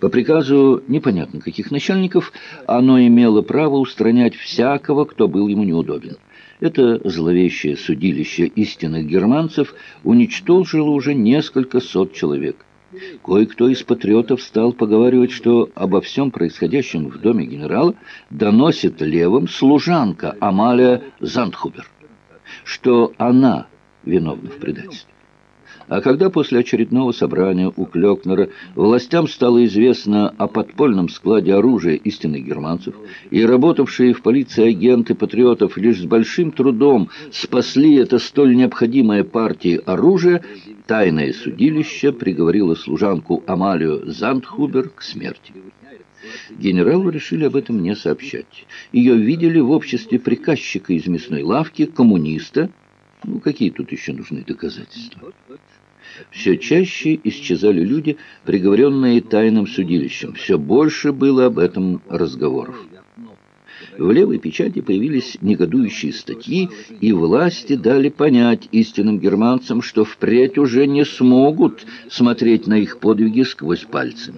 По приказу непонятно каких начальников оно имело право устранять всякого, кто был ему неудобен. Это зловещее судилище истинных германцев уничтожило уже несколько сот человек. Кое-кто из патриотов стал поговаривать, что обо всем происходящем в доме генерала доносит левым служанка Амалия Зандхубер, что она виновна в предательстве. А когда после очередного собрания у Клёкнера властям стало известно о подпольном складе оружия истинных германцев, и работавшие в полиции агенты патриотов лишь с большим трудом спасли это столь необходимое партии оружие, тайное судилище приговорило служанку Амалию Зандхубер к смерти. Генералу решили об этом не сообщать. Ее видели в обществе приказчика из мясной лавки, коммуниста. Ну, какие тут еще нужны доказательства? Все чаще исчезали люди, приговоренные тайным судилищем. Все больше было об этом разговоров. В левой печати появились негодующие статьи, и власти дали понять истинным германцам, что впредь уже не смогут смотреть на их подвиги сквозь пальцы.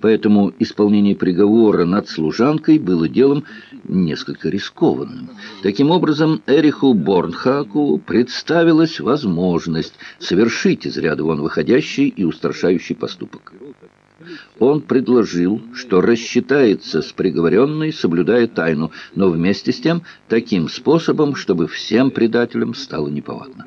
Поэтому исполнение приговора над служанкой было делом несколько рискованным. Таким образом, Эриху Борнхаку представилась возможность совершить из ряда вон выходящий и устрашающий поступок. Он предложил, что рассчитается с приговоренной, соблюдая тайну, но вместе с тем таким способом, чтобы всем предателям стало неповадно.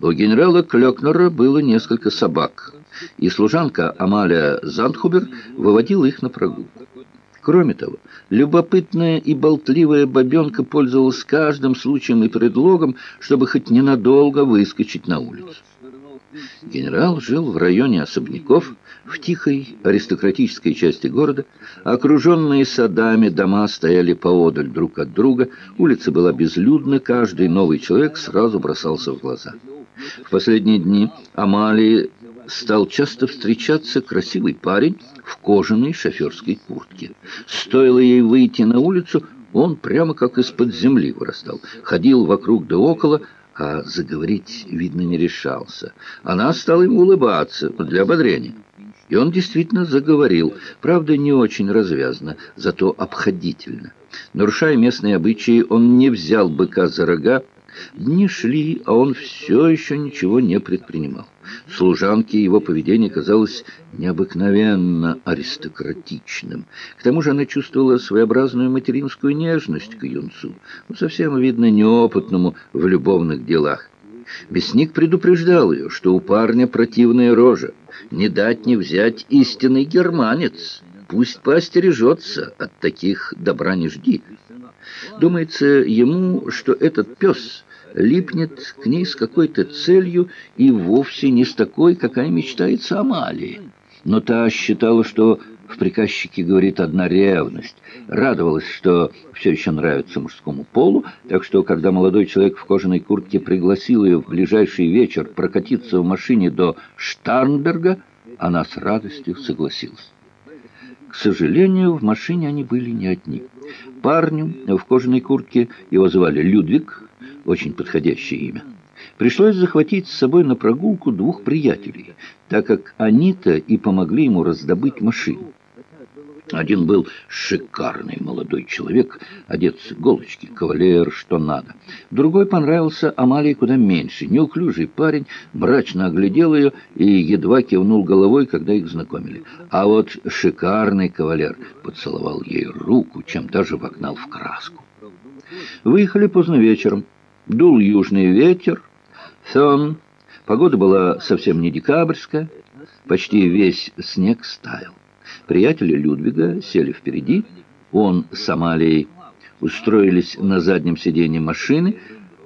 У генерала Клёкнера было несколько собак, и служанка Амалия Зандхубер выводила их на прогулку. Кроме того, любопытная и болтливая бабенка пользовалась каждым случаем и предлогом, чтобы хоть ненадолго выскочить на улицу. Генерал жил в районе особняков, в тихой аристократической части города. Окруженные садами дома стояли поодаль друг от друга, улица была безлюдна, каждый новый человек сразу бросался в глаза. В последние дни Амалии стал часто встречаться красивый парень в кожаной шоферской куртке. Стоило ей выйти на улицу, он прямо как из-под земли вырастал, ходил вокруг да около, а заговорить, видно, не решался. Она стала ему улыбаться для ободрения. И он действительно заговорил, правда, не очень развязно, зато обходительно. Нарушая местные обычаи, он не взял быка за рога, Дни шли, а он все еще ничего не предпринимал. Служанке его поведение казалось необыкновенно аристократичным. К тому же она чувствовала своеобразную материнскую нежность к юнцу, ну, совсем, видно, неопытному в любовных делах. Мясник предупреждал ее, что у парня противная рожа, не дать не взять истинный германец. Пусть поостережется, от таких добра не жди. Думается ему, что этот пес липнет к ней с какой-то целью и вовсе не с такой, какая мечтается Амалии. Но та считала, что в приказчике говорит одна ревность. Радовалась, что все еще нравится мужскому полу, так что, когда молодой человек в кожаной куртке пригласил ее в ближайший вечер прокатиться в машине до Штарнберга, она с радостью согласилась. К сожалению, в машине они были не одни. Парню в кожаной куртке, его звали Людвиг, очень подходящее имя, пришлось захватить с собой на прогулку двух приятелей, так как они-то и помогли ему раздобыть машину. Один был шикарный молодой человек, одет с иголочки, кавалер, что надо. Другой понравился Амалии куда меньше. Неуклюжий парень мрачно оглядел ее и едва кивнул головой, когда их знакомили. А вот шикарный кавалер поцеловал ей руку, чем даже вогнал в краску. Выехали поздно вечером. Дул южный ветер, сон. Погода была совсем не декабрьская, почти весь снег стаял. Приятели Людвига сели впереди, он с Амалией устроились на заднем сиденье машины,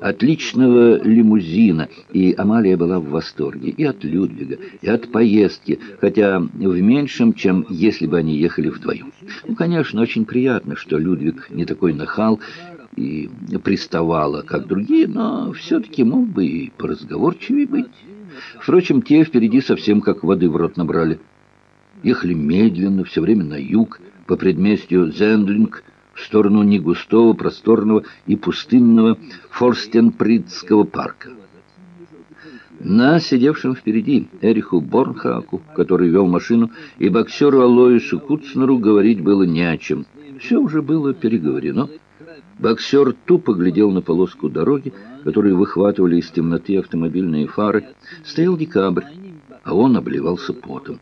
отличного лимузина, и Амалия была в восторге и от Людвига, и от поездки, хотя в меньшем, чем если бы они ехали вдвоем. Ну, конечно, очень приятно, что Людвиг не такой нахал и приставала, как другие, но все-таки мог бы и поразговорчивее быть. Впрочем, те впереди совсем как воды в рот набрали. Ехали медленно, все время на юг, по предместью Зендлинг, в сторону негустого, просторного и пустынного Форстенпридского парка. На сидевшем впереди Эриху Борнхаку, который вел машину, и боксеру Алоису Куцнеру говорить было не о чем. Все уже было переговорено. Боксер тупо глядел на полоску дороги, которую выхватывали из темноты автомобильные фары. Стоял декабрь, а он обливался потом.